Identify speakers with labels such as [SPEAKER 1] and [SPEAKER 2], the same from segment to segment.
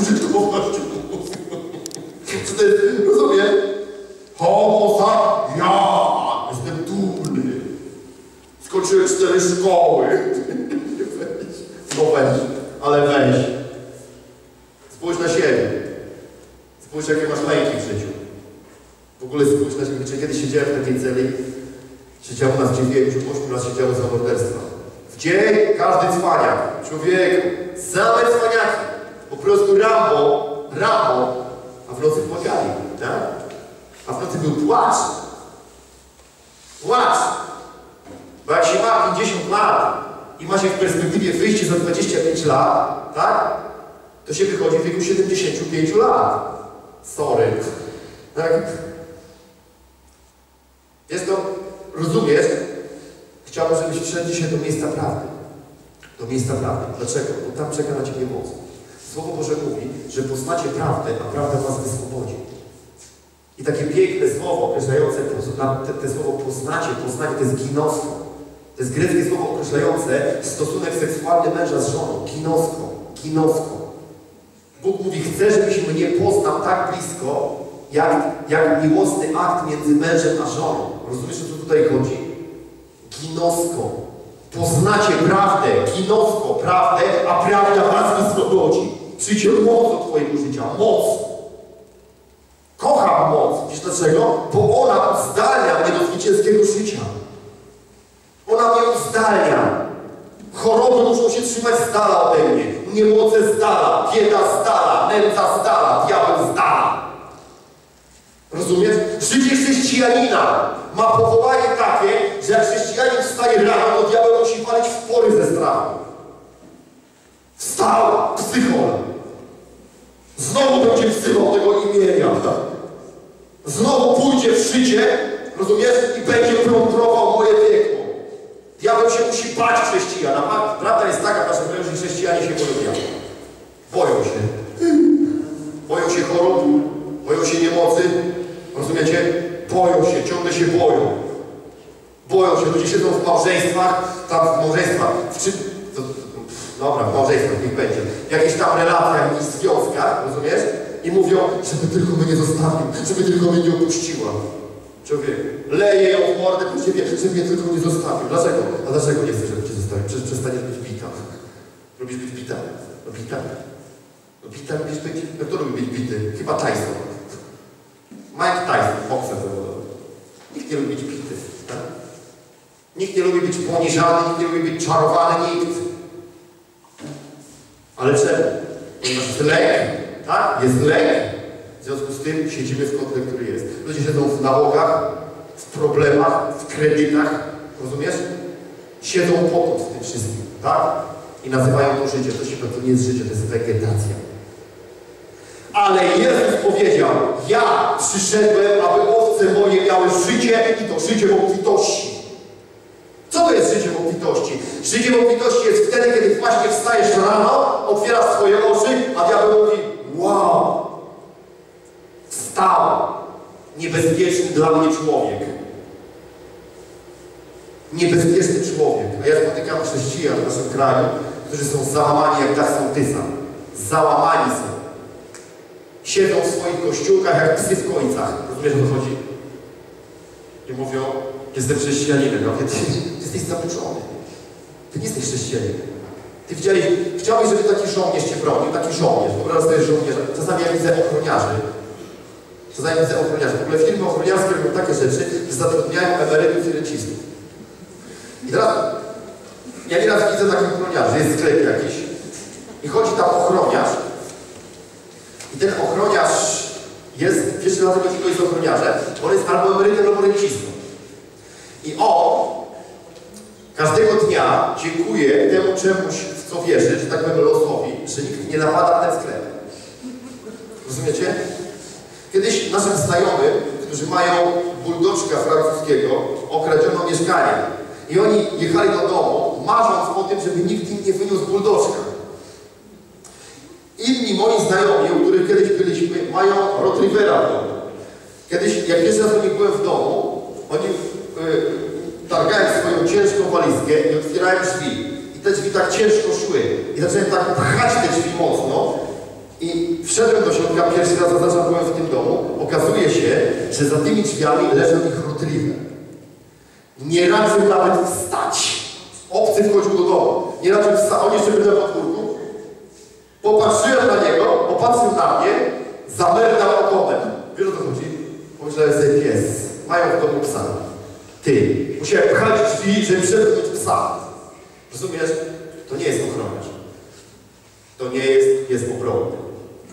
[SPEAKER 1] użytkowością. Czy to jest, rozumie? Homo ja jestem dumny. Skończyłem cztery szkoły. No weź, ale weź. Spójrz na siebie. Spójrz, jakie masz lęki w życiu. W ogóle spójrz na siebie. Czy kiedyś siedziałem w takiej celi? Siedziało nas dziewięciu, ośmiu nas siedziało za morderstwa. W dzień każdy cwaniak. Człowieku, same prostu Rambo, Rambo, a w nocy płakali, tak? A w nocy był płacz. Płacz. Bo jak się ma 50 lat i ma się w perspektywie wyjście za 25 lat, tak? To się wychodzi w wieku 75 lat. Sorry. Tak? Jest to, rozumiesz? Chciałbym, żebyś wszedł dzisiaj do miejsca prawdy. Do miejsca prawdy. Dlaczego? Bo tam czeka na Ciebie moc. Słowo Boże mówi, że poznacie prawdę, a prawda Was wyswobodzi. I takie piękne słowo określające, te, te słowo poznacie, poznacie, to jest ginostwo. To jest greckie słowo określające stosunek seksualny męża z żoną. Ginosko. Ginosko. Bóg mówi, chcę, żebyś mnie poznał tak blisko, jak, jak miłosny akt między mężem a żoną. Rozumiesz, o co tutaj chodzi? Ginosko. Poznacie prawdę, ginosko, prawdę, a prawda was wyswobodzi. Przyjdzie moc do Twojego życia. Moc. Kocham moc. Wiesz dlaczego? Bo ona uzdalnia mnie do zwycięskiego życia. Ona mnie uzdalnia. Choroby muszą się trzymać z dala ode mnie. Niemoce z dala, bieda z dala, nędza z dala, diabeł z dala. Rozumiesz? Życie chrześcijanina ma powołanie takie, że jak chrześcijanin wstaje rano, to diabeł musi palić w pory ze strachu. Wstał, psychol. Znowu będzie wzywał tego imienia. Znowu pójdzie w życie, rozumiesz? I będzie plądrował moje piekło. Diabeł się musi bać chrześcijan. Prawda jest taka że chrześcijanie się boją. Boją się. Boją się chorób, boją się niemocy. Rozumiecie? Boją się, ciągle się boją. Boją się. Ludzie siedzą w małżeństwach, tam w małżeństwach. W czym... To, dobra, w małżeństwach niech będzie. W jakichś tam relacjach i związkach, rozumiesz? I mówią, żeby tylko mnie nie zostawił, żeby tylko mnie nie opuściła. Człowiek leje ją w mordę po ciebie, żeby mnie tylko nie zostawił. Dlaczego? A dlaczego nie chcesz, żeby cię zostawił? Przecież przestaniesz być bita. Lubisz być bita? No bita. No bita lubisz być? No kto lubi być bity? Chyba Tyson. Mike Tyson, bokser. Nikt nie lubi być bity. Tak? Nikt nie lubi być poniżany, nikt nie lubi być czarowany, nikt. Ale czemu? Ponieważ jest lek, tak? Jest lek. W związku z tym siedzimy w kotle, który jest. Ludzie siedzą w nałogach, w problemach, w kredytach, rozumiesz? Siedzą pokój w tym wszystkim, tak? I nazywają to życie. To, się, to nie jest życie, to jest wegetacja. Ale Jezus powiedział, ja przyszedłem, aby owce moje miały życie i to życie w obfitości. Co to jest życie w obfitości? Życie w obfitości jest wtedy, kiedy właśnie wstajesz rano, otwierasz swoje oczy, a diabeł mówi, wow, wstał niebezpieczny dla mnie człowiek. Niebezpieczny człowiek. A ja spotykam chrześcijan w naszym kraju, którzy są załamani jak dach sołtysa. Załamani są. Siedzą w swoich kościółkach jak psy w końcach. Rozumiesz, o co chodzi? I mówią, jestem chrześcijaninem. Ty jesteś zabuczony. Ty nie jesteś chrześcijaninem. Ty widziałeś, chciałbyś, żeby taki żołnierz cię bronił, taki żołnierz. Wyobraź sobie żołnierza. Czasami ja widzę ochroniarzy. Czasami widzę ochroniarzy. W ogóle firmy ochroniarskie robią takie rzeczy, że zatrudniają emerytów i rencistów. I teraz ja nieraz widzę takich ochroniarzy, jest sklep jakiś i chodzi tam ochroniarz i ten ochroniarz jest, wiesz dlaczego tylko jest ochroniarzem? On jest albo emerytem, albo rencistą. I on każdego dnia dziękuję temu czemuś, w co wierzy, że tak powiem losowi, że nikt nie napada na ten sklep. Rozumiecie? Kiedyś naszym znajomym, którzy mają buldoczka francuskiego, okradziono mieszkanie. I oni jechali do domu, marząc o tym, żeby nikt im nie wyniósł buldoczka. Inni moi znajomi, u których kiedyś byliśmy, mają Rotrivera w domu. Kiedyś, jak pierwszy raz byłem w domu, oni y, targają swoją ciężką walizkę i otwierają drzwi. I te drzwi tak ciężko szły. I zacząłem tak pchać te drzwi mocno. I Wszedłem do środka, pierwszy raz zaznaczam, byłem w tym domu. Okazuje się, że za tymi drzwiami leżał ich retriever. Nie raczył nawet wstać. Obcy wchodził do domu. Nie raczył wstać. On jeszcze był na podwórku. Popatrzyłem na niego, popatrzył na mnie, zamerdał ogonem. Wiesz o co chodzi? Pomyślałem sobie, pies. Mają w domu psa. Ty. Musiałem pchać drzwi, żeby przepchnąć psa. Rozumiesz? To nie jest ochroniarz. To nie jest, jest obronny.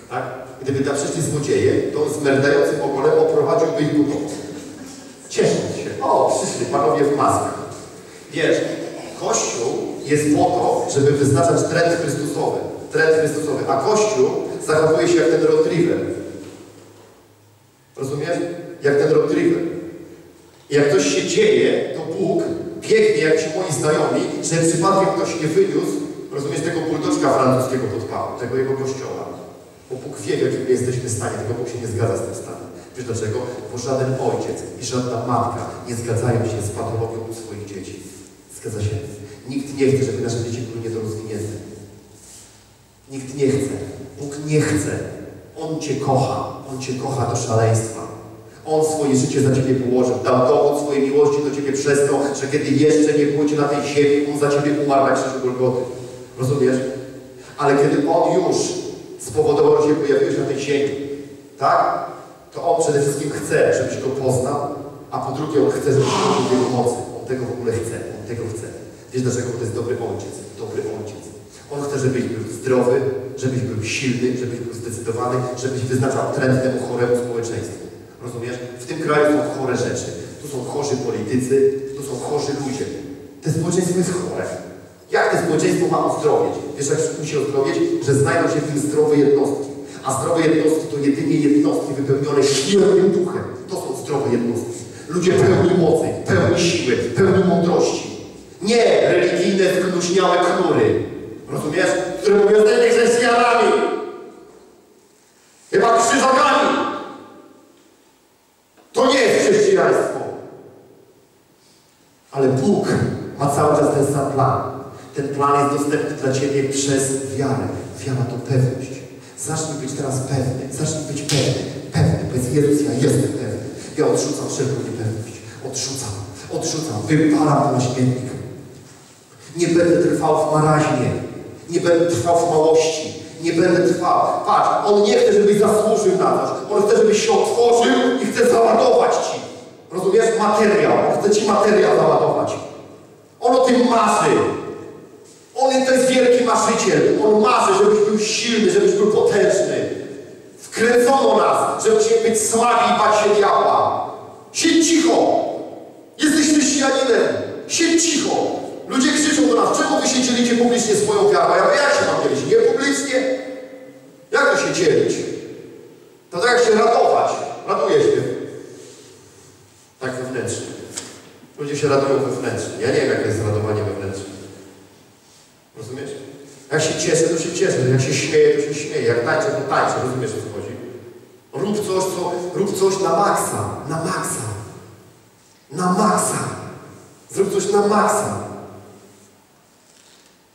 [SPEAKER 1] Tak? Gdyby tam przyszli złodzieje, to z merdającym ogonem oprowadziłby ich do domu. Ciesząc się. O, przyszli panowie w maskach. Wiesz, Kościół jest po to, żeby wyznaczać trend Chrystusowy. Trend Chrystusowy. A Kościół zachowuje się jak ten retriever. Rozumiesz? Jak ten retriever. Jak coś się dzieje, to Bóg biegnie, jak ci moi znajomi, że przypadkiem ktoś nie wyniósł, rozumiesz, tego buldoczka francuskiego pod pałą, tego jego kościoła. Bo Bóg wie, w jakim jesteśmy stanie, tylko Bóg się nie zgadza z tym stanem. Wiesz dlaczego? Bo żaden ojciec i żadna matka nie zgadzają się z patologią u swoich dzieci. Zgadza się? Nikt nie chce, żeby nasze dzieci były niedorozwinięte. Nikt nie chce. Bóg nie chce. On Cię kocha. On Cię kocha do szaleństwa. On swoje życie za Ciebie położył. Dał dowód swojej miłości do Ciebie przez to, że kiedy jeszcze nie było Cię na tej ziemi, On za Ciebie umarł na krzyżu Golgoty. Rozumiesz? Ale kiedy On już spowodował, że się pojawiłeś na tej ziemi, tak? To On przede wszystkim chce, żebyś Go poznał, a po drugie On chce, żebyś w Jego mocy. On tego w ogóle chce. On tego chce. Wiesz dlaczego? To jest dobry Ojciec. Dobry Ojciec. On chce, żebyś był zdrowy, żebyś był silny, żebyś był zdecydowany, żebyś wyznaczał trend temu choremu społeczeństwu. Rozumiesz? W tym kraju są chore rzeczy. Tu są chorzy politycy, tu są chorzy ludzie. To społeczeństwo jest chore. Jak to społeczeństwo ma ozdrowieć? Wiesz, jak musi ozdrowieć? Że znajdą się w nim zdrowe jednostki. A zdrowe jednostki to jedynie jednostki wypełnione świętym duchem. To są zdrowe jednostki. Ludzie pełni mocy, pełni siły, pełni mądrości. Nie religijne, sknuśniałe knury. Rozumiesz? Które mówią, że chrześcijanami. Chyba krzyżakami. To nie jest chrześcijaństwo. Ale Bóg ma sam plan. Ten plan jest dostępny dla Ciebie przez wiarę. Wiara to pewność. Zacznij być teraz pewny. Zacznij być pewny. Pewny. Bez Jezus ja jestem pewny. Ja odrzucam wszelką niepewność. Odrzucam. Odrzucam. Wypalam na śmietnik. Nie będę trwał w maraźmie. Nie będę trwał w małości. Nie będę trwał. Patrz, On nie chce, żebyś zasłużył na coś. On chce, żebyś się otworzył i chce załadować Ci. Rozumiesz? Materiał. On chce Ci materiał załadować. On o tym marzy. On to jest wielki marzyciel. On marzy, żebyś był silny, żebyś był potężny. Wkręcono nas, żebyśmy być słabi i bać się diabła. Siedź cicho. Jesteś chrześcijaninem. Siedź cicho. Ludzie krzyczą do nas, czemu wy się dzielicie publicznie swoją wiarą? Ja mówię, jak się mam dzielić? Nie publicznie? Jak to się dzielić? To tak jak się radować. Raduje się. Tak wewnętrznie. Ludzie się radują. Ja nie wiem, jakie jest radowanie wewnętrzne. Rozumiesz? Jak się cieszę, to się cieszę. Jak się śmieję, to się śmieję. Jak tańczę, to tańczę. Rozumiesz, o co chodzi? Rób coś, co, rób coś na maksa. Na maksa. Na maksa. Zrób coś na maksa.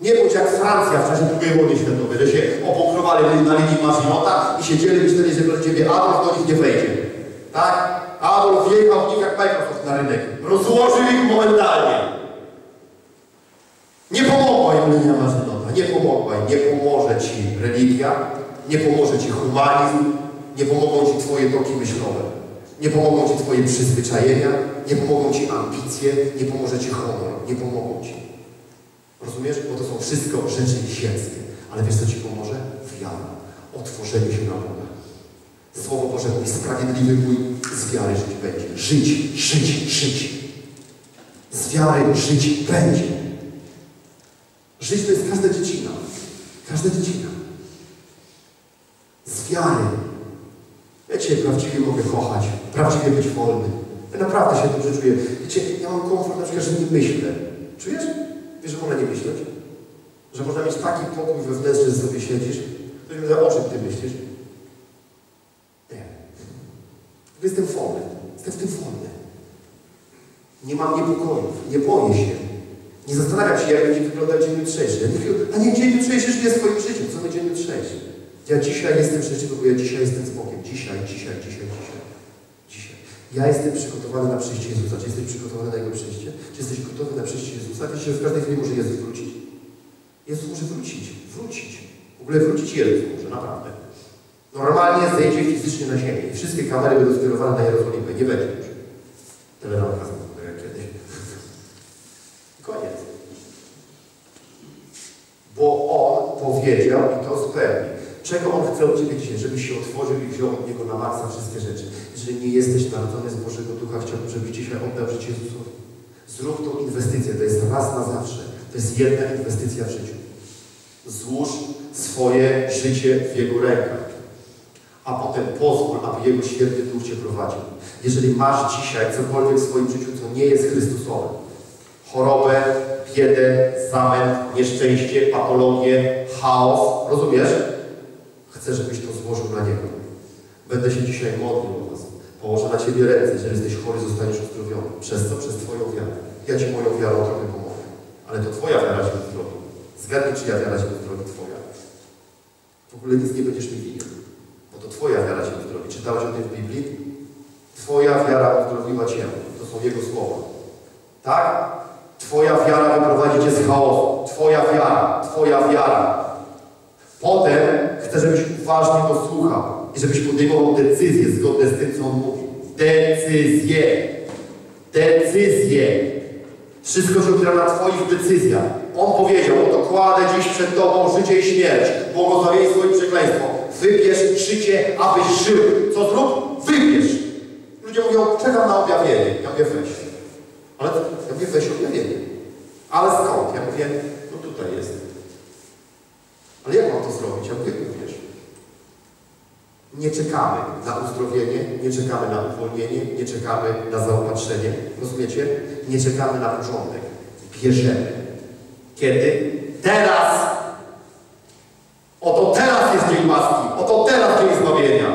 [SPEAKER 1] Nie bądź jak Francja w czasie II wojny światowej, że się obąkrowali na linii Maginota i siedzieli myśleli, że do ciebie Adolf do nich nie wejdzie. Tak? Adolf wjechał w nich jak Microsoft na rynek. Rozłożył ich momentalnie. Nie pomogła im linia Maginota. Nie pomogła im. Nie pomoże ci religia. Nie pomoże ci humanizm. Nie pomogą ci twoje toki myślowe. Nie pomogą ci twoje przyzwyczajenia. Nie pomogą ci ambicje. Nie pomoże ci honor. Nie pomogą ci. Rozumiesz? Bo to są wszystko rzeczy ziemskie. Ale wiesz, co Ci pomoże? Wiara. Otworzenie się na Boga. Słowo Boże mówi, sprawiedliwy mój z wiary żyć będzie. Żyć, żyć, żyć. Z wiary żyć będzie. Żyć to jest każda dziedzina. Każda dziedzina. Z wiary. Wiecie, prawdziwie mogę kochać. Prawdziwie być wolny. Ja naprawdę się dobrze czuję. Wiecie, ja mam komfort na przykład, że nie myślę. Czujesz? Wiesz, że można nie myśleć? Że można mieć taki pokój wewnętrzny, że sobie siedzisz. Ktoś mi o czym ty myślisz? Nie. Jestem wolny. Jestem w tym wolny. Nie mam niepokojów. Nie boję się. Nie zastanawiam się, jak będzie wyglądał dzień jutrzejszy. Ja nie, a nie dzień jutrzejszy żyje swoim życiem. Co my dzień jutrzejszy? Ja dzisiaj jestem szczęśliwy, bo ja dzisiaj jestem z Bogiem. Dzisiaj, dzisiaj, dzisiaj, dzisiaj. Dzisiaj. Ja jestem przygotowany na przyjście Jezusa. Czy jesteś przygotowany na Jego przyjście? Czy jesteś gotowy na przyjście Jezusa? Wiecie, że w każdej chwili może Jezus wrócić. Jezus może wrócić. Wrócić. W ogóle wrócić Jezus może, naprawdę. Normalnie zejdzie fizycznie na ziemię i wszystkie kamery będą skierowane na Jerozolimę. Nie będzie już. Teleramka znowu, tak jak kiedyś. Koniec. Bo On powiedział i to spełni. Czego On chce od Ciebie dzisiaj? Żebyś się otworzył i wziął od Niego na maksa wszystkie rzeczy. Jeżeli nie jesteś narodzony z Bożego Ducha, chciałbym, żebyś dzisiaj oddał życie Jezusowi. Zrób tą inwestycję. To jest raz na zawsze. To jest jedna inwestycja w życiu. Złóż swoje życie w Jego rękach. A potem pozwól, aby Jego święty Duch Cię prowadził. Jeżeli masz dzisiaj cokolwiek w swoim życiu, co nie jest Chrystusowe, chorobę, biedę, zamęt, nieszczęście, patologię, chaos, rozumiesz? Chcę, żebyś to złożył na Niego. Będę się dzisiaj modlił o Was. Położę na Ciebie ręce, jeżeli jesteś chory, zostaniesz uzdrowiony. Przez co? Przez Twoją wiarę. Ja Ci moją wiarą trochę pomogę. Ale to Twoja wiara Cię uzdrowi. Zgadnij, czyja wiara Cię uzdrowi, Twoja. W ogóle nic nie będziesz mi winien, to Twoja wiara Cię uzdrowi. Czytałeś o tym w Biblii? Twoja wiara uzdrowiła Cię. To są Jego słowa. Tak? Twoja wiara wyprowadzi Cię z chaosu. Twoja wiara. Twoja wiara. Potem chcę, żebyś uważnie go słuchał i żebyś podejmował decyzje zgodne z tym, co on mówi. Decyzje. Decyzje. Wszystko się opiera na Twoich decyzjach. On powiedział, oto kładę dziś przed Tobą życie i śmierć, błogosławieństwo i przekleństwo. Wybierz życie, abyś żył. Co zrób? Wybierz. Ludzie mówią, czekam na objawienie. Ja mówię, weź. Ale ja mówię, weź objawienie. Ale skąd? Ja mówię, no tutaj jest. Ale jak mam to zrobić? Ja mówię, wiesz. Nie czekamy na uzdrowienie, nie czekamy na uwolnienie, nie czekamy na zaopatrzenie. Rozumiecie? Nie czekamy na porządek. Bierzemy. Kiedy? Teraz! Jest dzień łaski. Oto teraz dzień zbawienia.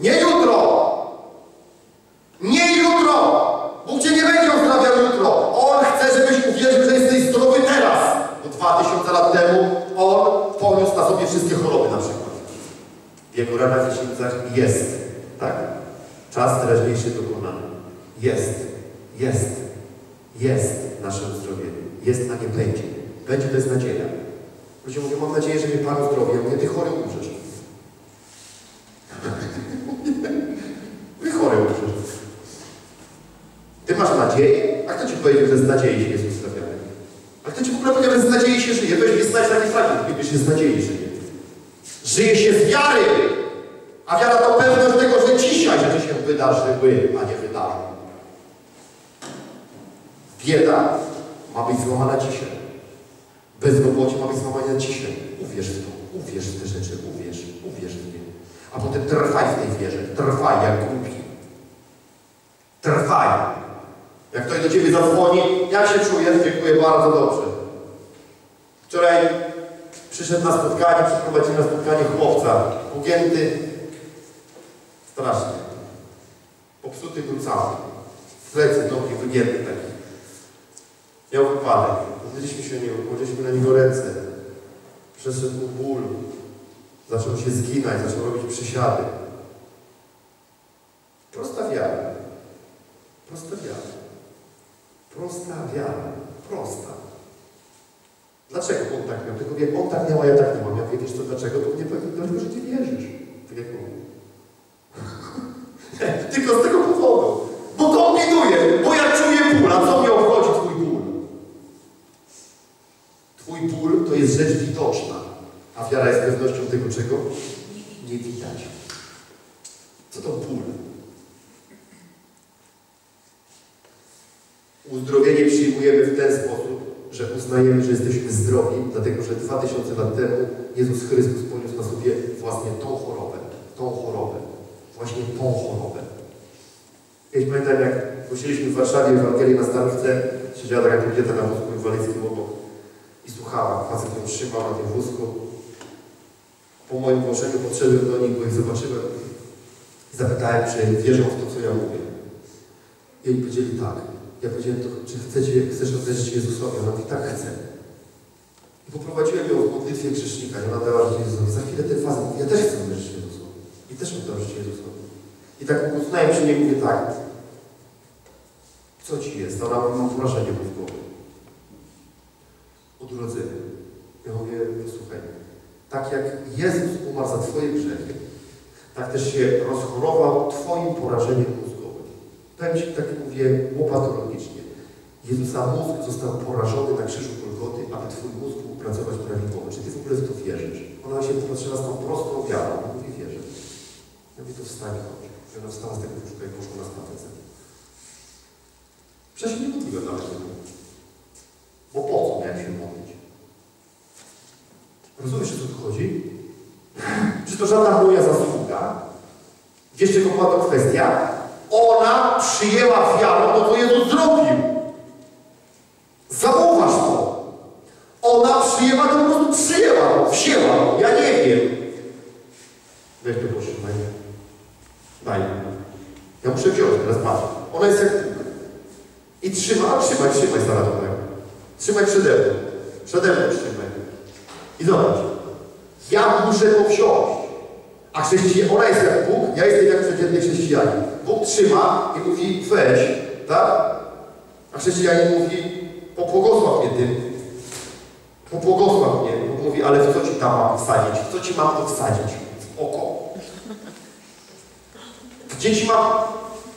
[SPEAKER 1] Nie jutro! Nie jutro! Bóg Cię nie będzie uzdrawiał jutro. On chce, żebyś uwierzył, że jesteś zdrowy teraz. Bo dwa tysiące lat temu On poniósł na sobie wszystkie choroby na przykład. W Jego ranach i jest. Tak? Czas teraźniejszy dokonany. Jest. Jest. Jest nasze uzdrowienie. Jest, a nie będzie. Będzie to jest nadzieja. Ludzie mówią, mam nadzieję, że mnie Pan uzdrowi. Ja mówię, Ty chory umrzesz. Ty chory umrzesz. Ty masz nadzieję? A kto Ci powiedział, że z nadziei się jest uzdrawiany? A kto Ci w ogóle powiedział, że z nadziei się żyje? Weź mi znać taki fragment, Biblii się z nadziei żyje. Żyje się z wiary. A wiara to pewność tego, że dzisiaj rzeczy się wydarzyły, a nie wydarzą. Bieda ma być złamana dzisiaj. Bezrobocie ma być złamane dzisiaj. Uwierz w to. Uwierz w te rzeczy. Uwierz. Uwierz w nie. A potem trwaj w tej wierze. Trwaj jak głupi. Trwaj. Jak ktoś do Ciebie zadzwoni, jak się czujesz? Dziękuję bardzo dobrze. Wczoraj przyszedł na spotkanie, przyprowadził na spotkanie chłopca. Ugięty. Strasznie. Popsuty był cały. Plecy, nogi wygięte takie. Miał wypadek. Modliliśmy się niego, położyliśmy na niego ręce. Przeszedł mu ból. Zaczął się zginać, zaczął robić przysiady. Prosta wiara. Prosta wiara. Prosta wiara. Prosta. Dlaczego on tak miał? Tylko wie, on tak miał, a ja tak nie mam. Ja wiem, wiesz co, dlaczego? To nie dlatego, że Ty wierzysz. Tak jak on. Tylko z tego powodu. Bo kombinuję, bo ja czuję ból, a co mnie obchodzi Twój ból? Twój ból to jest rzecz widoczna, a wiara jest pewnością tego, czego nie widać. Co to ból? Uzdrowienie przyjmujemy w ten sposób, że uznajemy, że jesteśmy zdrowi, dlatego że 2000 lat temu Jezus Chrystus poniósł na sobie właśnie tą chorobę, tą chorobę, właśnie tą chorobę. Kiedyś pamiętam, jak głosiliśmy w Warszawie Ewangelię na Starówce, siedziała taka kobieta na wózku inwalidzkim obok i słuchała. Facet ją trzymał na tym wózku. Po moim głoszeniu podszedłem do nich, bo ich zobaczyłem i zapytałem, czy wierzą w to, co ja mówię. I powiedzieli tak. Ja powiedziałem, to, czy chcecie, chcesz życie Jezusowi? Ona mówi, tak chcę. I poprowadziłem ją w modlitwie grzesznika. Nie ona dała życie Jezusowi. Za chwilę ten fazę mówi, ja też chcę uwierzyć Jezusowi. I też oddam życie Jezusowi. I tak uznałem się nie mówię tak. Co ci jest? Ona mam porażenie mózgowe. Od urodzenia. Ja mówię, posłuchaj, tak jak Jezus umarł za Twoje grzechy, tak też się rozchorował Twoim porażeniem. Powiem Ci, tak mówię, łopatologicznie. Jezusa mózg został porażony na krzyżu Golgoty, aby Twój mózg mógł pracować prawidłowo. Czy Ty w ogóle w to wierzysz? Ona się popatrzyła z tą prostą wiarą. Ja mówię, wierzę. Ja mówię, to wstań, chodź. I ona wstała z tego łóżka i poszła na spacer. Przecież nie modliłem nawet tego. Bo po co miałem się modlić? Rozumiesz, o co tu chodzi? Czy to żadna moja zasługa? Była to kwestia? Ona przyjęła wiarą to, co Jezus zrobił. Zauważ to. Ona przyjęła to, po prostu przyjęła to, wzięła to. Ja nie wiem. Weź to proszę, daj. Daj. Ja muszę wziąć, teraz patrz. Ona jest jak. I trzyma, trzymaj, trzymaj stara tutaj. Trzymaj przede mną. Przede mną trzymaj. I zobacz. Ja muszę to wziąć. A chrześcijan, ona jest jak Bóg, ja jestem jak przeciętny chrześcijanin. Bóg trzyma i mówi weź, tak? A chrześcijanin mówi popłogosław mnie tym. Popłogosław mnie. Bóg mówi, ale w co ci tam mam wsadzić? W co ci mam to wsadzić? W oko. Gdzie ci mam?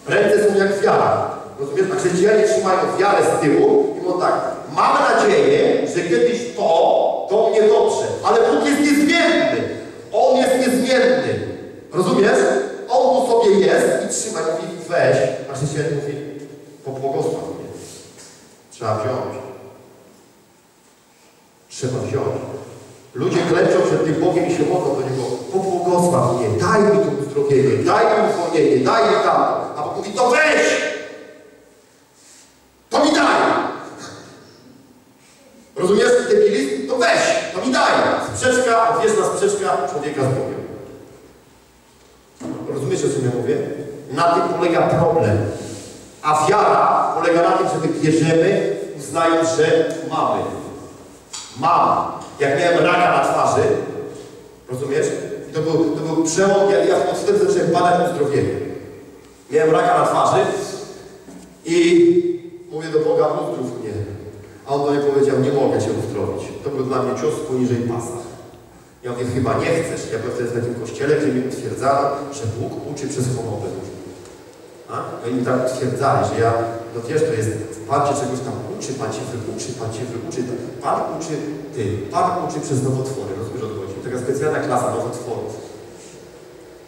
[SPEAKER 1] Ręce są jak wiara. Rozumiesz? A chrześcijanie trzymają wiarę z tyłu i mówią tak, mam nadzieję, że kiedyś to do mnie dotrze. Ale Bóg jest niezmienny. On jest niezmienny. Rozumiesz? On tu sobie jest i trzyma, mówi weź, a chrześcijanin mówi pobłogosław mnie. Trzeba wziąć. Trzeba wziąć. Ludzie klęczą przed tym Bogiem i się modlą do Niego. Pobłogosław mnie, daj mi to uzdrowienie, daj mi uwolnienie, daj mi tamto. A Bóg mówi, to weź! To mi daj! Rozumiesz debilizm? To weź, to mi daj. Sprzeczka, odwieczna sprzeczka człowieka z Bogiem. Rozumiesz, o czym ja mówię? Na tym polega problem. A wiara polega na tym, że my bierzemy, uznając, że mamy. Mam. Jak miałem raka na twarzy, rozumiesz? I to był, przełom, ja, ja wtedy zacząłem badać uzdrowienie. Miałem raka na twarzy i mówię do Boga, uzdrów mnie. A on do mnie powiedział, nie mogę Cię uzdrowić. To był dla mnie cios poniżej pasa. Ja mówię, chyba nie chcesz. Ja byłem wtedy w takim kościele, gdzie mi utwierdzano, że Bóg uczy przez chorobę. A? Oni mi tak utwierdzali, że ja, no wiesz, to jest, Pan Cię czegoś tam uczy, Pan Cię wyuczy, Pan Cię wyuczy. Pan uczy Ty, Pan uczy przez nowotwory. Rozumiesz, o co chodzi? Taka specjalna klasa nowotworów.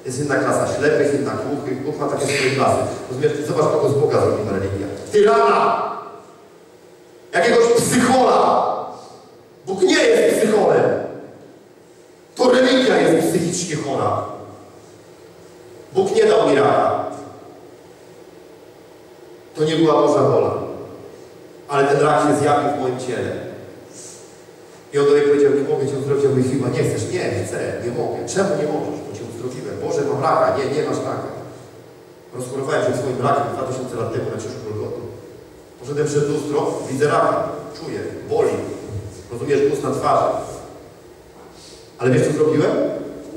[SPEAKER 1] Jest inna klasa ślepych, inna głuchych. Bóg ma takie swoje klasy. Rozumiesz? Zobacz, kogo z Boga zrobiła religia. Tyrana! Jakiegoś psychola! Bóg nie jest psycholem. To religia jest psychicznie chora. Bóg nie dał mi raka. To nie była Boża wola. Ale ten rak się zjawił w moim ciele. I on do mnie powiedział, nie mogę Cię. Ja mówię, chyba nie chcesz. Nie, chcę, nie mogę. Czemu nie możesz? Boże, mam raka. Nie, nie masz raka. Rozchorowałem się swoim rakiem 2000 lat temu na krzyżu Golgoty. Poszedłem przed lustro, widzę raka. Czuję, boli. Rozumiesz, ust na twarzy. Ale wiesz co zrobiłem?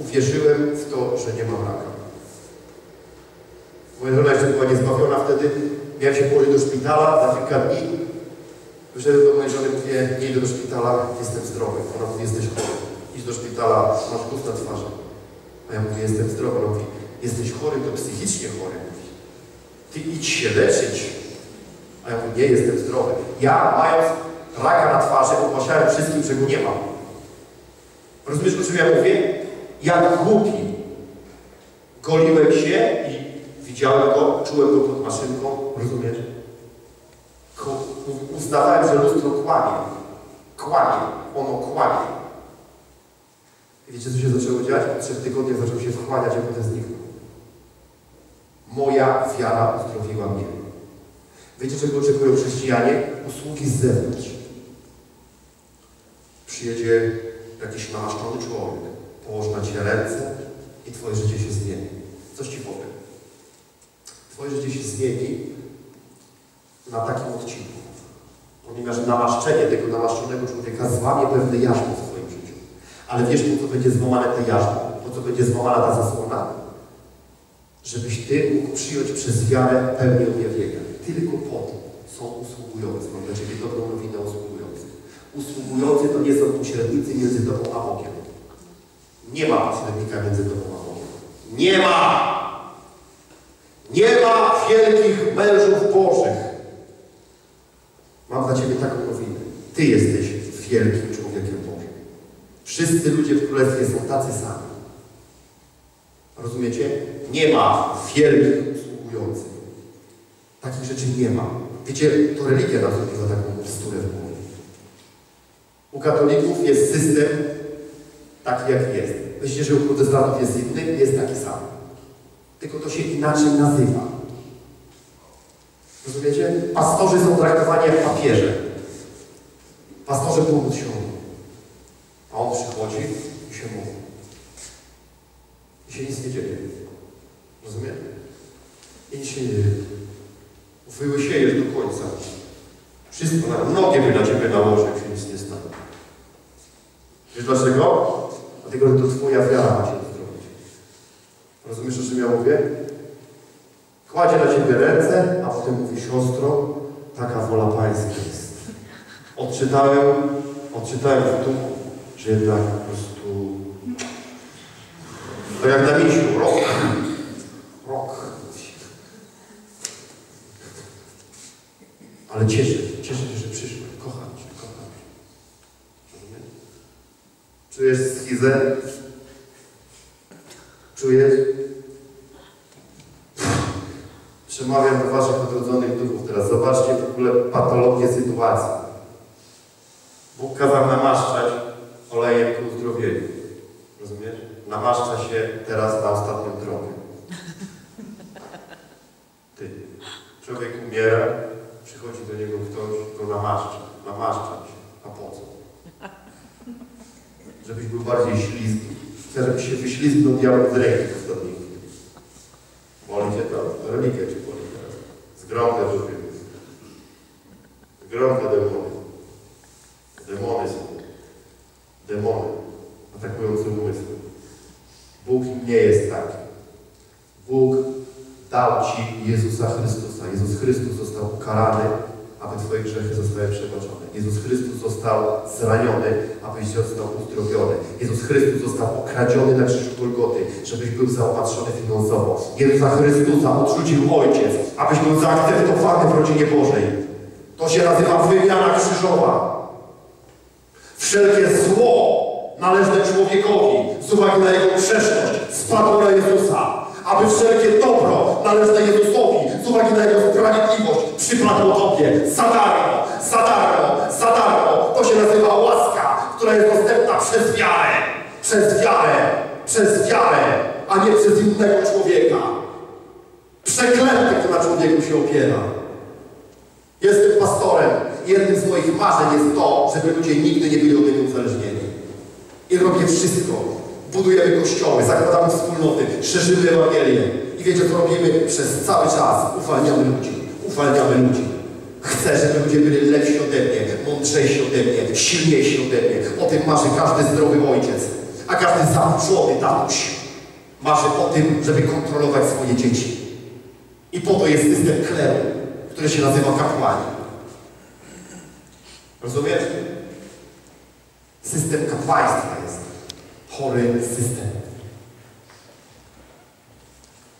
[SPEAKER 1] Uwierzyłem w to, że nie mam raka. Moja żona jeszcze była niezbawiona wtedy. Miałem się położyć do szpitala za kilka dni. Wyszedłem do mojej żony, mówię, nie idę do szpitala, jestem zdrowy. Ona mówi, jesteś chory. Idź do szpitala, masz ust na twarzy. A ja mówię, jestem zdrowy. Ona mówi, jesteś chory, to psychicznie chory. Mówi, Ty idź się leczyć. A ja mówię, nie, jestem zdrowy. Ja, mając raka na twarzy, ogłaszałem wszystkim, że go nie mam. Rozumiesz, o czym ja mówię? Jak głupi. Goliłem się i widziałem go, czułem go pod maszynką. Rozumiesz? Uznawałem, że lustro kłamie. Kłamie. Ono kłamie. Wiecie, co się zaczęło dziać? Po trzech tygodniach zaczął się wchłaniać, a potem zniknął. Moja wiara uzdrowiła mnie. Wiecie, czego oczekują chrześcijanie? Usługi z zewnątrz. Przyjedzie jakiś namaszczony człowiek, położy na Ciebie ręce i Twoje życie się zmieni. Coś Ci powiem. Twoje życie się zmieni na takim odcinku. Ponieważ namaszczenie tego namaszczonego człowieka złamie pewne jarzmo. Ale wiesz, po co będzie złamane te jarzmo? Po co będzie złamana ta zasłona? Żebyś Ty mógł przyjąć przez wiarę pełnię objawienia. Tylko po to są usługujący. Mam dla Ciebie dobrą nowinę o usługujących. Usługujący to nie są pośrednicy między Tobą a Bogiem. Nie ma pośrednika między Tobą a Bogiem. Nie ma! Nie ma wielkich mężów Bożych. Mam dla Ciebie taką nowinę. Ty jesteś wielkim. Wszyscy ludzie w Królestwie są tacy sami. Rozumiecie? Nie ma wielkich usługujących. Takich rzeczy nie ma. Wiecie, to religia nam zrobiła taką bzdurę w głowie. U katolików jest system taki, jaki jest. Myślicie, że u protestantów jest inny? Jest taki sam. Tylko to się inaczej nazywa. Rozumiecie? Pastorzy są traktowani jak papieże. Pastorzy pomóc się A on przychodzi i się mówi. I się nic nie dzieje. Rozumiem? I się nie. Wyłysiejesz do końca. Wszystko na nogę by na ciebie nałożył, się nic nie stanie. Wiesz dlaczego? Dlatego, że to twoja wiara ma cię uzdrowić. Rozumiesz, o czym ja mówię? Kładzie na ciebie ręce, a potem mówi, siostro, taka wola pańska jest. Odczytałem, odczytałem w duchu, że jednak po prostu to jak na misiu, rok. Rok. Ale cieszę się, cieszę się, że przyszłem. Kocham Cię, kocham Cię. Czujesz schizę? Czujesz? Przemawiam do Waszych odrodzonych duchów teraz. Zobaczcie w ogóle patologię sytuacji. Bóg kazał namaszczać olejem ku uzdrowieniu. Rozumiesz? Namaszcza się teraz na ostatnią drogę. Ty. Człowiek umiera, przychodzi do niego ktoś, go namaszcza. Namaszcza się. A po co? Żebyś był bardziej ślizgi. Chcę, żebyś się wyślizgnął diabeł z ręki w ostatniej chwili. Boli cię to? Religia cię boli teraz. Zgromte duchy. Zgromte demony. Demony są. Demony. Atakujące umysły. Bóg nie jest taki. Bóg dał Ci Jezusa Chrystusa. Jezus Chrystus został ukarany, aby Twoje grzechy zostały przebaczone. Jezus Chrystus został zraniony, abyś został uzdrowiony. Jezus Chrystus został okradziony na krzyżu Golgoty, żebyś był zaopatrzony finansowo. Jezusa Chrystusa odrzucił Ojciec, abyś był zaakceptowany w rodzinie Bożej. To się nazywa wymiana krzyżowa. Wszelkie zło należne człowiekowi z uwagi na jego grzeszność spadło na Jezusa, aby wszelkie dobro należne Jezusowi z uwagi na jego sprawiedliwość przypadło Tobie za darmo, za darmo, za darmo. To się nazywa łaska, która jest dostępna przez wiarę, przez wiarę, przez wiarę, a nie przez innego człowieka. Przeklęty, kto na człowieku się opiera. Jestem pastorem i jednym z moich marzeń jest to, żeby ludzie nigdy nie byli ode mnie uzależnieni. I robię wszystko. Budujemy kościoły, zakładamy wspólnoty, szerzymy Ewangelię. I wiecie co robimy? Przez cały czas uwalniamy ludzi. Uwalniamy ludzi. Chcę, żeby ludzie byli lepsi ode mnie, mądrzejsi ode mnie, silniejsi ode mnie. O tym marzy każdy zdrowy ojciec. A każdy zaburzony tatuś marzy o tym, żeby kontrolować swoje dzieci. I po to jest system kleru, który się nazywa kapłani. Rozumiesz? System kapłaństwa jest chory system.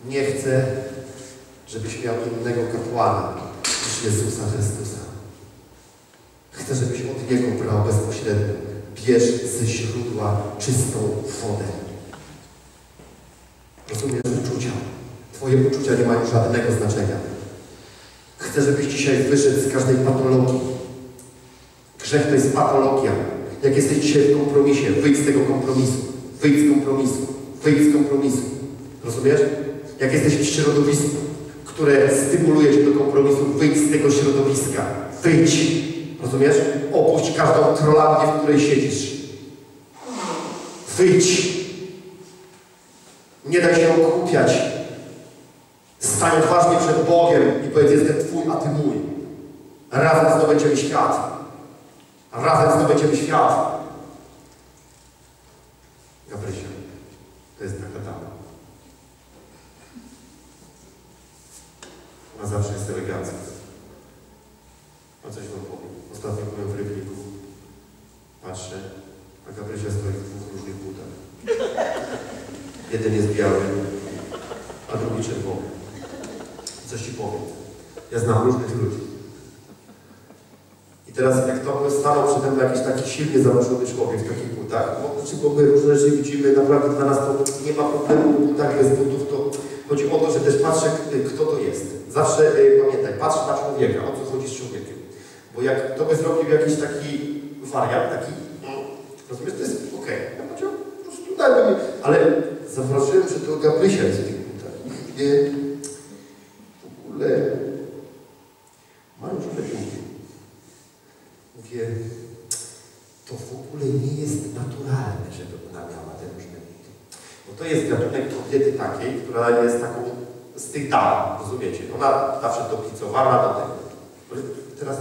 [SPEAKER 1] Nie chcę, żebyś miał innego kapłana Jezusa Chrystusa. Chcę, żebyś od Niego brał bezpośrednio. Bierz ze źródła czystą wodę. Rozumiesz uczucia? Twoje uczucia nie mają żadnego znaczenia. Chcę, żebyś dzisiaj wyszedł z każdej patologii. Grzech to jest patologia. Jak jesteś dzisiaj w kompromisie, wyjdź z tego kompromisu. Wyjdź z kompromisu. Wyjdź z kompromisu. Rozumiesz? Jak jesteś w środowisku, które stymuluje cię do kompromisu, wyjdź z tego środowiska. Wyjdź. Rozumiesz? Opuść każdą trolandię, w której siedzisz. Wyjdź. Nie daj się okupiać. Stań odważnie przed Bogiem i powiedz, jestem Twój, a Ty mój. Razem zdobędziemy świat. Razem zdobędziemy świat. Gabrysia, to jest taka dama. Ona zawsze jest elegancka. A coś wam powiem. Ostatnio byłem w Rybniku. Patrzę, a Gabrysia stoi w dwóch różnych butach. Jeden jest biały, a drugi czerwony. Coś ci powiem. Ja znam różnych ludzi. I teraz jak to stanął przede mną jakiś taki silnie założony człowiek w takich butach, bo, znaczy, bo my różne rzeczy widzimy, naprawdę dla nas to nie ma problemu butach, bez butów, to chodzi o to, że też patrzę, kto to jest. Zawsze y, pamiętaj, patrz na człowieka, o co chodzi z człowiekiem. Bo jak to by zrobił jakiś taki wariant, taki, no, rozumiesz, to jest okej. Okay. Ja powiedział, po prostu dajmy mi, ale zauważyłem, że to Gabrysia jest butach. I mówię, w ogóle mają różne buty. Mówię, to w ogóle nie jest naturalne, żeby ona miała te różne buty. Bo to jest gatunek kobiety takiej, która jest taką z tych dam, rozumiecie? Ona zawsze dopicowana do tego. Teraz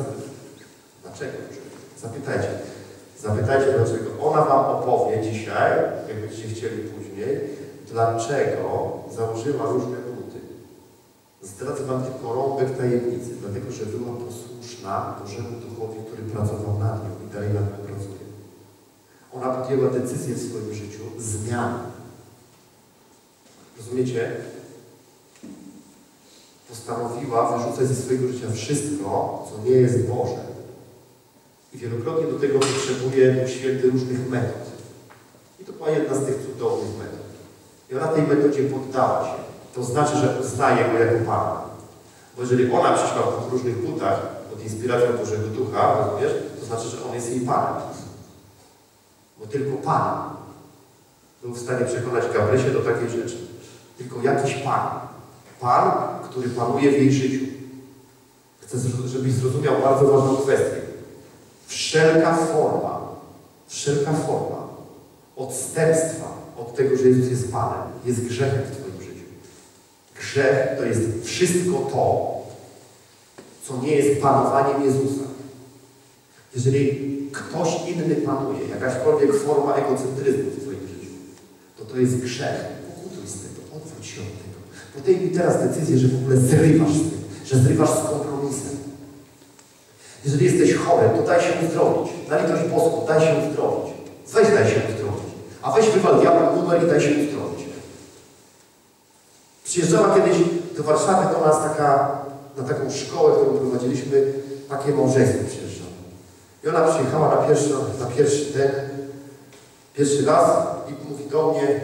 [SPEAKER 1] dlaczego? Zapytajcie. Zapytajcie, dlaczego. Ona Wam opowie dzisiaj, jak będziecie chcieli później, dlaczego założyła różne buty. Zdradzę Wam tylko rąbek tajemnicy, dlatego że była posłuszna Bożemu Duchowi, który pracował nad nią i dalej nad nią pracuje. Ona podjęła decyzję w swoim życiu zmiany. Rozumiecie? Postanowiła wyrzucać ze swojego życia wszystko, co nie jest Boże. I wielokrotnie do tego potrzebuje Święty różnych metod. I to była jedna z tych cudownych metod. I ona tej metodzie poddała się. To znaczy, że uznaje Go jako Pana. Bo jeżeli ona przyszła w różnych butach pod inspiracją Bożego Ducha, rozumiesz, to znaczy, że On jest jej Panem. Bo tylko Pan był w stanie przekonać Gabrysię do takiej rzeczy. Tylko jakiś Pan. Pan, który panuje w jej życiu. Chcę, żebyś zrozumiał bardzo ważną kwestię. Wszelka forma, wszelka forma odstępstwa od tego, że Jezus jest Panem, jest grzechem w Twoim życiu. Grzech to jest wszystko to, co nie jest panowaniem Jezusa. Jeżeli ktoś inny panuje, jakaśkolwiek forma egocentryzmu w Twoim życiu, to to jest grzech. Pokutuj z tego, odwróć się od tego. Podejmij teraz decyzję, że w ogóle zrywasz z tym, że zrywasz z kompromisem. Jeżeli jesteś chory, to daj się uzdrowić. Na litość boską, daj się uzdrowić. Weź daj się uzdrowić. A weź wywal diabła numer i daj się uzdrowić. Przyjeżdżała kiedyś do Warszawy do nas taka, na taką szkołę, którą prowadziliśmy, takie małżeństwo przyjeżdżało. I ona przyjechała na pierwszy, na pierwszy ten, pierwszy raz i mówi do mnie,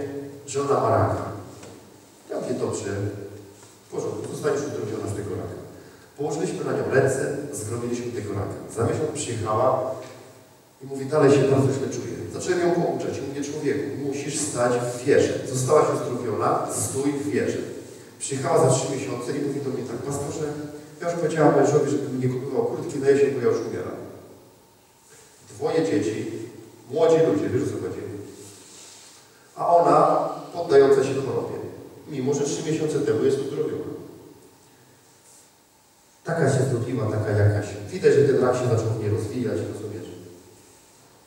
[SPEAKER 1] że ona ma raka. Ja mówię, dobrze, w porządku, zostaniesz uzdrowiona z tego raka. Położyliśmy na nią ręce, zgromiliśmy tego raka. Za miesiąc przyjechała i mówi, dalej się bardzo źle czuję. Zacząłem ją pouczać. Mówię, człowieku, musisz stać w wierze. Zostałaś uzdrowiona, stój w wierze. Przyjechała za trzy miesiące i mówi do mnie tak, pastorze, ja już powiedziałam mężowi, żeby mi nie kupował kurtki na jesień, bo ja już umieram. Dwoje dzieci, młodzi ludzie, wiesz co chodzi? A ona poddająca się chorobie. Mimo, że trzy miesiące temu jest uzdrowiona. Taka się zrobiła, taka jakaś. Widać, że ten rak się zaczął nie rozwijać, rozumiesz?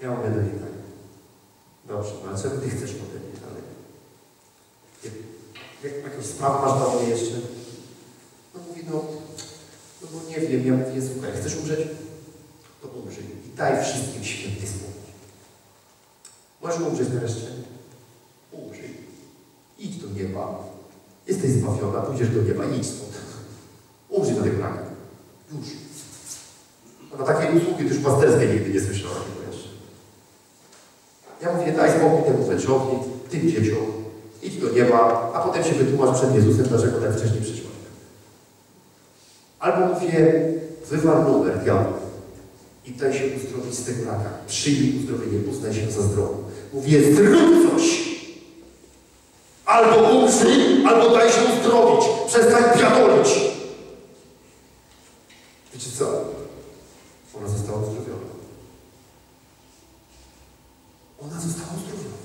[SPEAKER 1] Ja mówię do niej tak. Dobrze, no ale co ty chcesz ode mnie dalej? Jak, jakąś sprawę masz do mnie jeszcze? No mówi, no, no bo nie wiem, ja mówię, słuchaj, chcesz umrzeć? To umrzyj. I daj wszystkim święty spokój. Możesz umrzeć nareszcie? Umrzyj. Idź do nieba. Jesteś zbawiona, pójdziesz do nieba, idź stąd. Umrzyj na tego raka. Już. Na takiej usługi też pasterskiej nigdy nie słyszałem tego jeszcze. Ja mówię, daj spokój temu mężowi, tym dzieciom, idź do nieba, a potem się wytłumacz przed Jezusem, dlaczego tak wcześniej przyszłaś. Albo mówię, wywal numer diabła i daj się uzdrowić z tego raka. Przyjmij uzdrowienie, uznaj się za zdrową. Mówię, zrób coś! Albo umrzyj, albo daj się uzdrowić. Przestań piadolić. Wiecie co? Ona została uzdrowiona. Ona została uzdrowiona.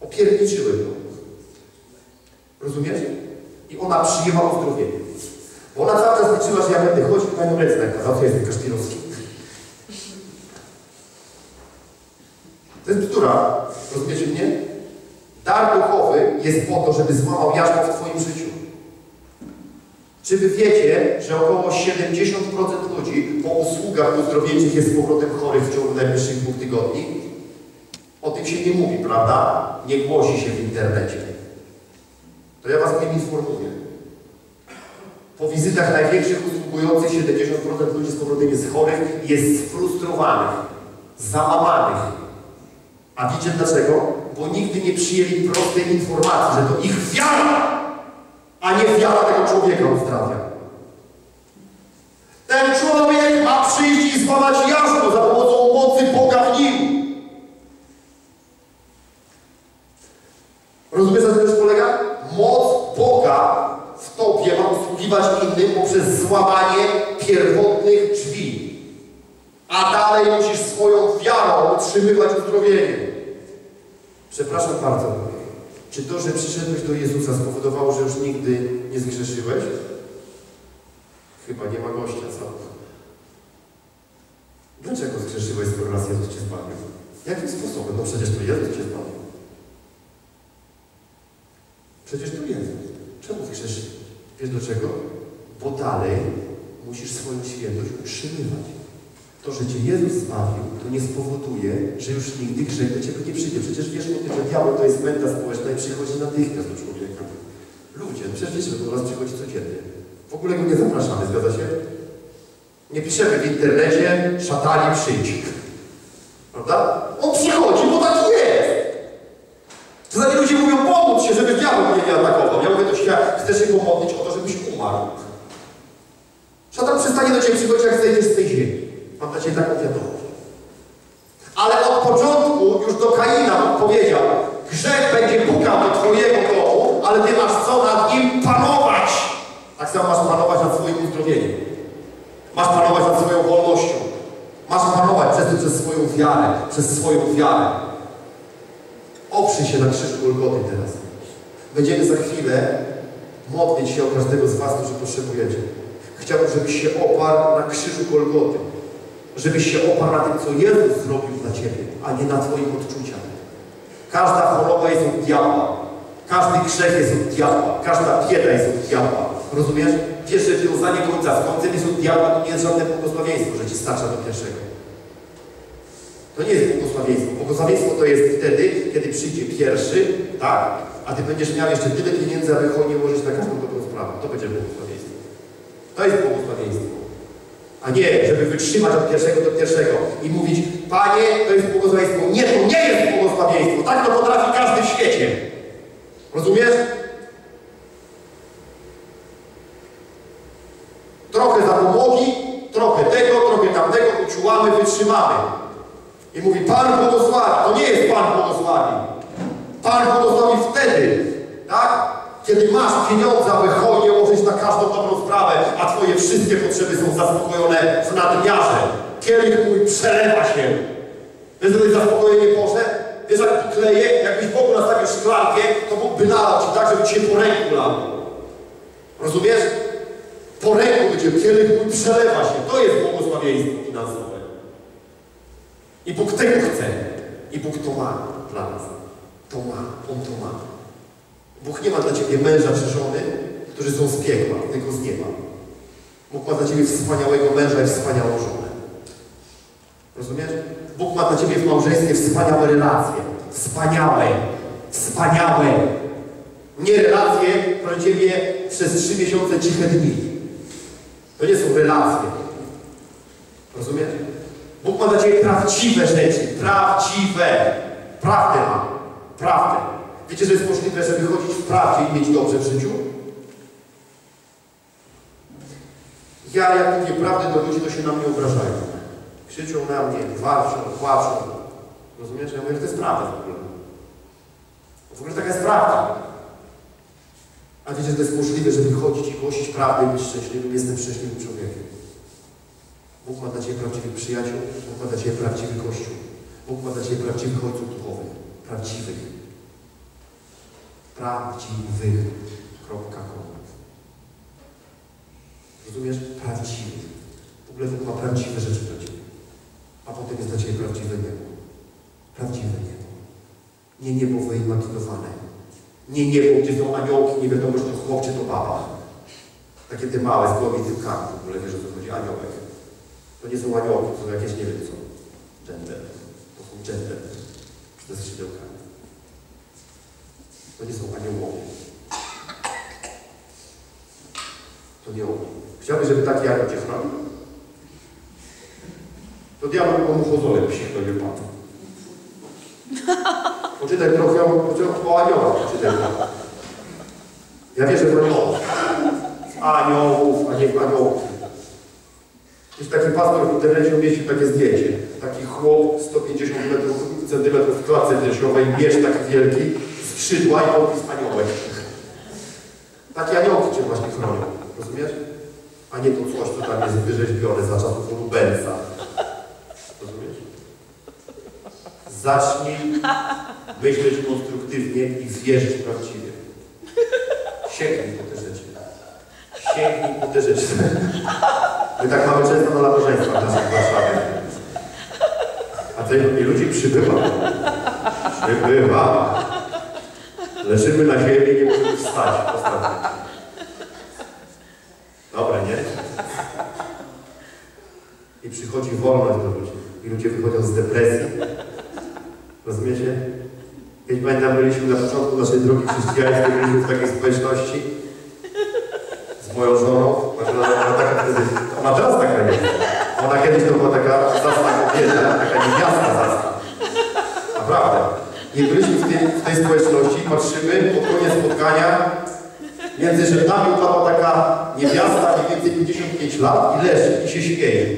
[SPEAKER 1] Opierniczyłem ją. Rozumiesz? I ona przyjęła uzdrowienie. Bo ona cały czas liczyła, że ja będę chodził na nią ręce, jak kazał, to jest Kaszpirowski. To jest bzdura. Rozumiecie mnie? Dar duchowy jest po to, żeby złamał jarzmo w Twoim życiu. Czy Wy wiecie, że około 70% ludzi po usługach uzdrowieńczych jest z powrotem chorych w ciągu najbliższych dwóch tygodni? O tym się nie mówi, prawda? Nie głosi się w internecie. To ja Was o tym informuję. Po wizytach największych usługujących 70% ludzi z powrotem jest chorych i jest sfrustrowanych, załamanych. A wiecie dlaczego? Bo nigdy nie przyjęli prostej informacji, że to ich wiara, a nie wiara tego człowieka uzdrawia. Ten człowiek ma przyjść i złamać jarzmo za pomocą mocy Boga w nim. Rozumiesz, na czym to polega? Moc Boga w Tobie ma usługiwać innym poprzez złamanie pierwotnych drzwi. A dalej musisz swoją wiarą utrzymywać uzdrowienie. Przepraszam bardzo. Czy to, że przyszedłeś do Jezusa spowodowało, że już nigdy nie zgrzeszyłeś? Chyba nie ma gościa, co? Dlaczego zgrzeszyłeś, skoro raz Jezus Cię zbawił? Jakim sposobem? No przecież to Jezus Cię zbawił. Przecież to Jezus. Czemu zgrzeszyłeś? Wiesz do czego? Bo dalej musisz swoją świętość utrzymywać. To, że Cię Jezus zbawił, to nie spowoduje, że już nigdy grzech do Ciebie nie przyjdzie. Przecież wiesz o tym, że diabeł to jest męta społeczna i przychodzi natychmiast do człowieka. Ludzie, no przecież wiecie, że do nas przychodzi codziennie. W ogóle go nie zapraszamy, zgadza się? Nie piszemy w internecie, szatanie przyjdź. Prawda? On przychodzi, bo tak jest. Czasami ludzie mówią, pomóc się, żeby diabeł mnie nie atakował. Ja mówię do siebie, chcesz się pomodlić o to, żebyś umarł. Szatan przestanie do Ciebie przychodzić, jak zejdziesz z dla Ciebie taką wiadomość. Ale od początku już do Kaina powiedział, grzech będzie pukał do Twojego domu, ale Ty masz co nad nim panować. Tak samo masz panować nad swoim uzdrowieniem. Masz panować nad swoją wolnością. Masz panować przez, przez swoją wiarę, przez swoją wiarę. Oprzyj się na krzyżu Golgoty teraz. Będziemy za chwilę modlić się o każdego z Was, którzy potrzebujecie. Chciałbym, żebyś się oparł na krzyżu Golgoty. Żebyś się oparł na tym, co Jezus zrobił dla Ciebie, a nie na Twoich odczuciach. Każda choroba jest od diabła. Każdy grzech jest od diabła. Każda bieda jest od diabła. Rozumiesz? Wiesz, że wiązanie końca z końcem jest od diabła, to nie jest żadne błogosławieństwo, że Ci starcza do pierwszego. To nie jest błogosławieństwo. Błogosławieństwo to jest wtedy, kiedy przyjdzie pierwszy, tak, a Ty będziesz miał jeszcze tyle pieniędzy, aby hojnie ułożyć na każdą dobrą sprawę. To będzie błogosławieństwo. To jest błogosławieństwo. A nie, żeby wytrzymać od pierwszego do pierwszego i mówić, Panie, to jest błogosławieństwo. Nie, to nie jest błogosławieństwo. Tak to potrafi każdy w świecie. Rozumiesz? Trochę zapomogi, trochę tego, trochę tamtego, uczułamy, wytrzymamy. I mówi, Pan błogosławi. To nie jest Pan błogosławi. Pan błogosławi wtedy, tak? Kiedy masz pieniądze, aby hojnie na każdą dobrą sprawę, a Twoje wszystkie potrzeby są zaspokojone w nadmiarze. Kielich mój przelewa się. Wiesz, to jest zaspokojenie Boże? Wiesz, jak kleje, jakbyś Bogu nastawił szklankę, to Bóg by nalał Ci tak, żeby Cię po ręku lał. Rozumiesz? Po ręku będzie kielich mój przelewa się. To jest błogosławieństwo finansowe. I Bóg tego chce. I Bóg to ma dla nas. To ma. On to ma. Bóg nie ma dla Ciebie męża czy żony, którzy są z piekła, tylko z nieba. Bóg ma dla Ciebie wspaniałego męża i wspaniałą żonę. Rozumiesz? Bóg ma dla Ciebie w małżeństwie wspaniałe relacje. Wspaniałe. Wspaniałe. Nie relacje, które Ciebie przez trzy miesiące ciche dni. To nie są relacje. Rozumiesz? Bóg ma dla Ciebie prawdziwe rzeczy. Prawdziwe. Prawdę ma. Prawdę. Wiecie, że jest możliwe, żeby chodzić w prawdzie i mieć dobrze w życiu? Ja, jak mówię prawdę do ludzi, to się na mnie obrażają. Krzyczą na mnie, walczą, płaczą. Rozumiesz? Ja mówię, że to jest prawda w ogóle. W ogóle taka jest prawda. A wiecie, że to jest możliwe, żeby chodzić i głosić prawdę i być szczęśliwym. Jestem szczęśliwym człowiekiem. Bóg ma dla Ciebie prawdziwych przyjaciół, Bóg ma dla Ciebie prawdziwy Kościół. Bóg ma dla Ciebie prawdziwych ojców duchowych. Prawdziwych. Prawdziwych.com Rozumiesz? Prawdziwy. W ogóle Bóg ma prawdziwe rzeczy dla Ciebie. A potem jest dla Ciebie prawdziwe niebo. Prawdziwe niebo. Nie niebo wyimaginowane. Nie niebo, gdzie są aniołki, nie wiadomo, czy to chłop, czy to baba. Takie te małe, z gołymi tyłkami. W ogóle wiesz, o co chodzi? Aniołek. To nie są aniołki, to są jakieś, nie wiem co. Gender. To są gender. Ze skrzydełkami. To nie są aniołowie. To nie oni. Chciałbyś, żeby taki anioł Cię chronił? To diabeł go mu chozole psi chronił Pan. Poczytaj trochę o, o aniołach. Poczytaj. Ja wierzę w aniołów. Aniołów, a nie w aniołów. Jest taki pastor w internecie umieścił takie zdjęcie. Taki chłop 150 metrów, centymetrów w klatce piersiowej, miecz taki wielki, skrzydła i podpis aniołek. Takie aniołki cię właśnie chronią. Rozumiesz? A nie to coś, co tam jest wyrzeźbione za czasów Rubensa. Rozumiesz? Zacznij myśleć konstruktywnie i wierzyć prawdziwie. Sięgnij po te rzeczy. Sięgnij po te rzeczy. My tak mamy często na nabożeństwach naszych w Warszawie. A tej i ludzi przybywa. Przybywa. Leżymy na ziemi nie możemy wstać ostatnio. Dobra, nie? I przychodzi wolność do ludzi. I ludzie wychodzą z depresji. Rozumiecie? Kiedyś pamiętam, byliśmy na początku naszej drogi chrześcijańskiej, byliśmy w takiej społeczności z moją żoną. Moja żona była taka ona teraz taka jest. Ona kiedyś to była taka zacna kobieta, taka niewiasta zacna. Naprawdę. I byliśmy w tej, w tej społeczności, patrzymy, pod koniec spotkania, między żebrami upadła taka niewiasta, mniej więcej 55 lat i leży i się śmieje.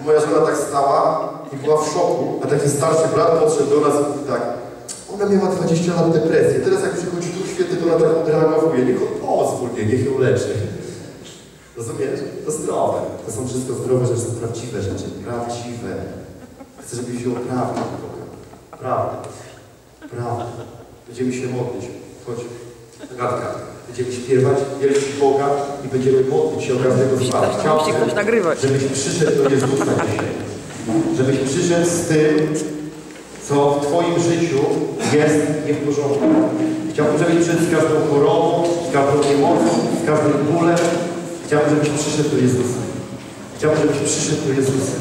[SPEAKER 1] I moja żona tak stała i była w szoku, a taki starszy brat podszedł do nas i mówi tak, ona miała 20 lat depresji, teraz jak przychodzi tu świetny, to ona tak odreagowuje, niech on pozwól niech ją leczy. Rozumiesz? To zdrowe. To są wszystko zdrowe rzeczy, prawdziwe rzeczy. Prawdziwe. Chcę, żebyś wziął prawdę. Prawdę. Prawdę. Będziemy się modlić. Chodź. Radka. Będziemy śpiewać, wielki Boga i będziemy modlić się o każdego z Was. Chciałbym, żebyś przyszedł do Jezusa dzisiaj. Żebyś przyszedł z tym, co w Twoim życiu jest nie w porządku. Chciałbym, żebyś przyszedł z każdą chorobą, z każdą niemocą, z każdym bólem. Chciałbym, żebyś przyszedł do Jezusa. Chciałbym, żebyś przyszedł do Jezusa.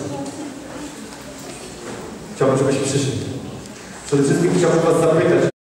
[SPEAKER 1] Chciałbym, żebyś przyszedł. Przede wszystkim chciałbym Was zapytać,